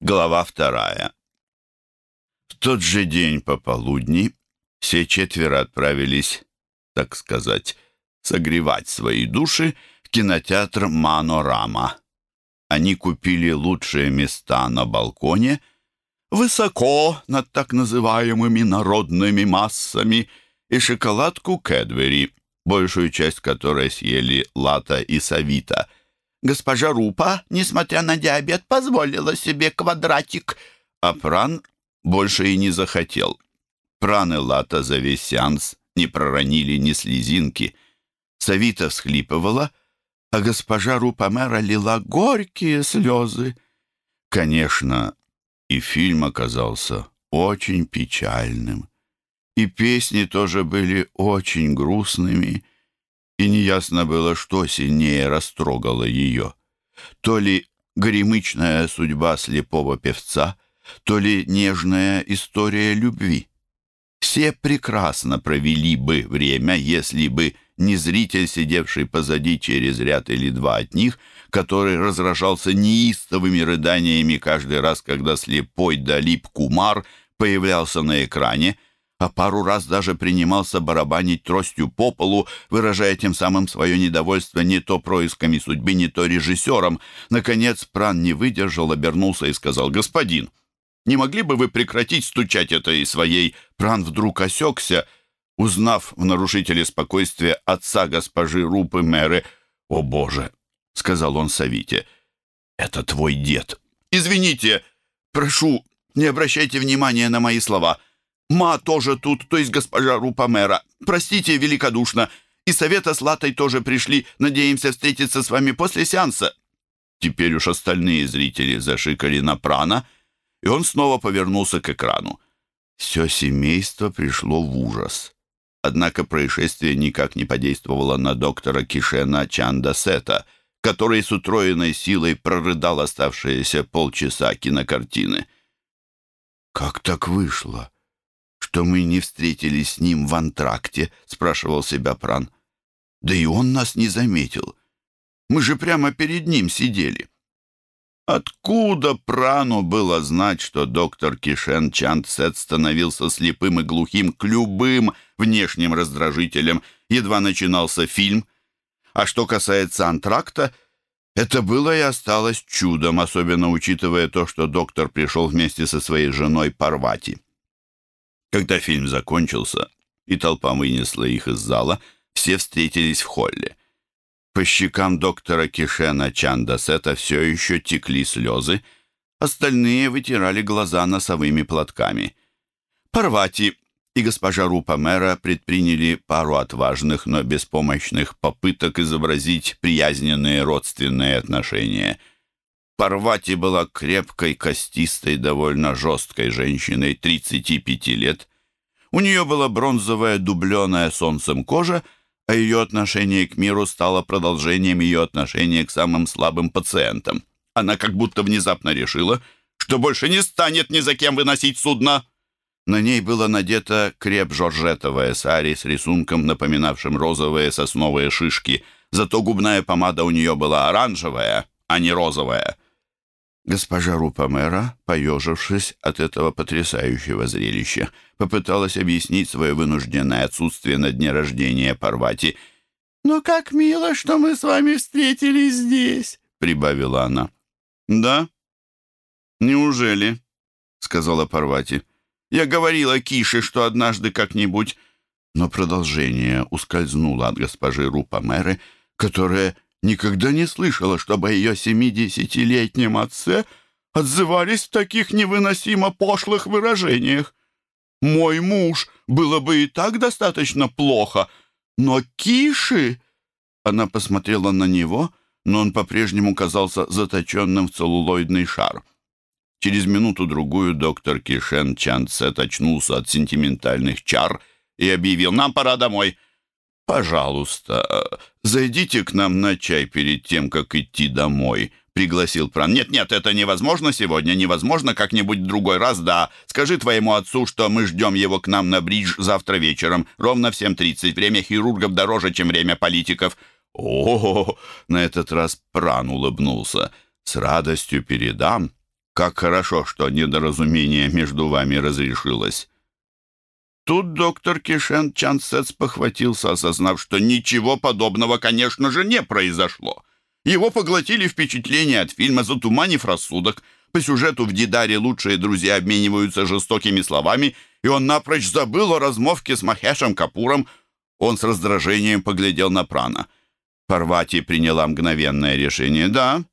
Глава вторая. В тот же день пополудни все четверо отправились, так сказать, согревать свои души в кинотеатр «Манорама». Они купили лучшие места на балконе, высоко над так называемыми народными массами, и шоколадку Кэдбери, большую часть которой съели Лата и Савита – Госпожа Рупа, несмотря на диабет, позволила себе квадратик, а Пран больше и не захотел. Пран и Лата за весь сеанс не проронили ни слезинки. Савита всхлипывала, а госпожа Рупа мэра лила горькие слезы. Конечно, и фильм оказался очень печальным, и песни тоже были очень грустными — и неясно было, что сильнее растрогало ее. То ли горемычная судьба слепого певца, то ли нежная история любви. Все прекрасно провели бы время, если бы не зритель, сидевший позади через ряд или два от них, который разражался неистовыми рыданиями каждый раз, когда слепой Далип Кумар появлялся на экране, а пару раз даже принимался барабанить тростью по полу, выражая тем самым свое недовольство не то происками судьбы, не то режиссером. Наконец Пран не выдержал, обернулся и сказал «Господин, не могли бы вы прекратить стучать этой своей?» Пран вдруг осекся, узнав в нарушителе спокойствия отца госпожи Рупы Мэры. «О, Боже!» — сказал он Савите. «Это твой дед». «Извините, прошу, не обращайте внимания на мои слова». Ма тоже тут, то есть госпожа Рупамера. Простите великодушно. И совета с Латой тоже пришли. Надеемся встретиться с вами после сеанса». Теперь уж остальные зрители зашикали на прана, и он снова повернулся к экрану. Все семейство пришло в ужас. Однако происшествие никак не подействовало на доктора Кишена Чандасета, который с утроенной силой прорыдал оставшиеся полчаса кинокартины. «Как так вышло?» Что мы не встретились с ним в антракте?» — спрашивал себя Пран. «Да и он нас не заметил. Мы же прямо перед ним сидели». Откуда Прану было знать, что доктор Кишен Чандсет становился слепым и глухим к любым внешним раздражителям, едва начинался фильм? А что касается антракта, это было и осталось чудом, особенно учитывая то, что доктор пришел вместе со своей женой Парвати. Когда фильм закончился и толпа вынесла их из зала, все встретились в холле. По щекам доктора Кишена Чандасета все еще текли слезы, остальные вытирали глаза носовыми платками. Парвати и госпожа Рупа Мэра предприняли пару отважных, но беспомощных попыток изобразить приязненные родственные отношения – Парвати была крепкой, костистой, довольно жесткой женщиной 35 лет. У нее была бронзовая, дубленая солнцем кожа, а ее отношение к миру стало продолжением ее отношения к самым слабым пациентам. Она как будто внезапно решила, что больше не станет ни за кем выносить судно. На ней было надето креп-жоржетовое сари с рисунком, напоминавшим розовые сосновые шишки, зато губная помада у нее была оранжевая, а не розовая. Госпожа Рупамера, поежившись от этого потрясающего зрелища, попыталась объяснить свое вынужденное отсутствие на дне рождения Парвати. «Но как мило, что мы с вами встретились здесь!» — прибавила она. «Да? Неужели?» — сказала Парвати. «Я говорила Кише, что однажды как-нибудь...» Но продолжение ускользнуло от госпожи Рупамеры, которая никогда не слышала, чтобы ее семидесятилетнем отце отзывались в таких невыносимо пошлых выражениях. «Мой муж было бы и так достаточно плохо, но Киши...» Она посмотрела на него, но он по-прежнему казался заточенным в целлулоидный шар. Через минуту-другую доктор Кишен Чанцет очнулся от сентиментальных чар и объявил «Нам пора домой». «Пожалуйста, зайдите к нам на чай перед тем, как идти домой», — пригласил Пран. «Нет-нет, это невозможно сегодня, невозможно как-нибудь в другой раз, да. Скажи твоему отцу, что мы ждем его к нам на бридж завтра вечером, ровно в 7.30. Время хирургов дороже, чем время политиков». «О, -о, -о, -о на этот раз Пран улыбнулся. «С радостью передам. Как хорошо, что недоразумение между вами разрешилось». Тут доктор Кишен Чансец похватился, осознав, что ничего подобного, конечно же, не произошло. Его поглотили впечатления от фильма, затуманив рассудок. По сюжету в Дидаре лучшие друзья обмениваются жестокими словами, и он напрочь забыл о размовке с Махешем Капуром. Он с раздражением поглядел на Прана. Парвати приняла мгновенное решение. «Да,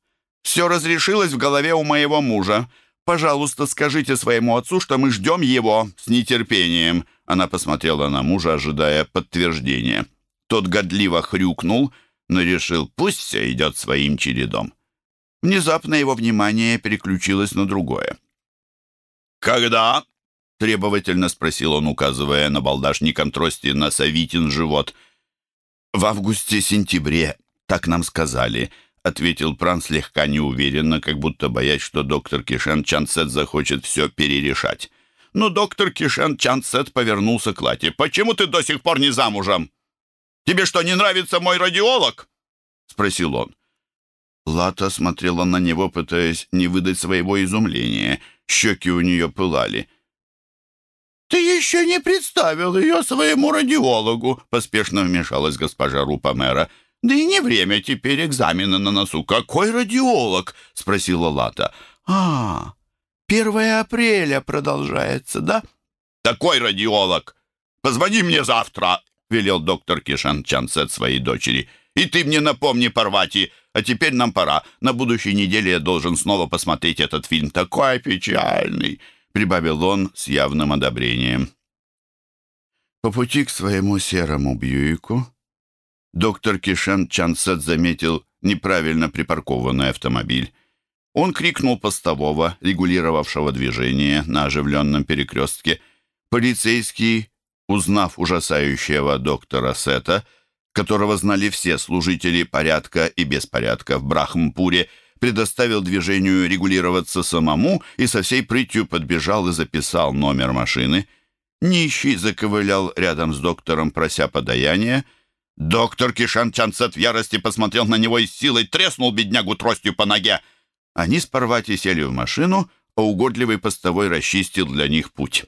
все разрешилось в голове у моего мужа. Пожалуйста, скажите своему отцу, что мы ждем его с нетерпением». Она посмотрела на мужа, ожидая подтверждения. Тот годливо хрюкнул, но решил, пусть все идет своим чередом. Внезапно его внимание переключилось на другое. «Когда?» — требовательно спросил он, указывая на балдашником трости на Савитин живот. «В августе-сентябре, так нам сказали», — ответил Пран слегка неуверенно, как будто боясь, что доктор Кишен Чансет захочет все перерешать. Но доктор Кишен Чансет повернулся к Лате. «Почему ты до сих пор не замужем? Тебе что, не нравится мой радиолог?» — спросил он. Лата смотрела на него, пытаясь не выдать своего изумления. Щеки у нее пылали. «Ты еще не представил ее своему радиологу», — поспешно вмешалась госпожа Рупа-мэра. «Да и не время теперь экзамена на носу». «Какой радиолог?» — спросила Лата. «А, 1 апреля продолжается, да?» «Такой радиолог! Позвони мне завтра!» — велел доктор Кишан Чансет своей дочери. «И ты мне напомни, Парвати, а теперь нам пора. На будущей неделе я должен снова посмотреть этот фильм. Такой печальный!» — прибавил он с явным одобрением. По пути к своему серому Бьюику доктор Кишан Чансет заметил неправильно припаркованный автомобиль. Он крикнул постового, регулировавшего движение на оживленном перекрестке. Полицейский, узнав ужасающего доктора Сета, которого знали все служители порядка и беспорядка в Брахмпуре, предоставил движению регулироваться самому и со всей прытью подбежал и записал номер машины. Нищий заковылял рядом с доктором, прося подаяния. Доктор Кишан Чансет в ярости посмотрел на него и силой треснул беднягу тростью по ноге. Они с Парвати сели в машину, а угодливый постовой расчистил для них путь.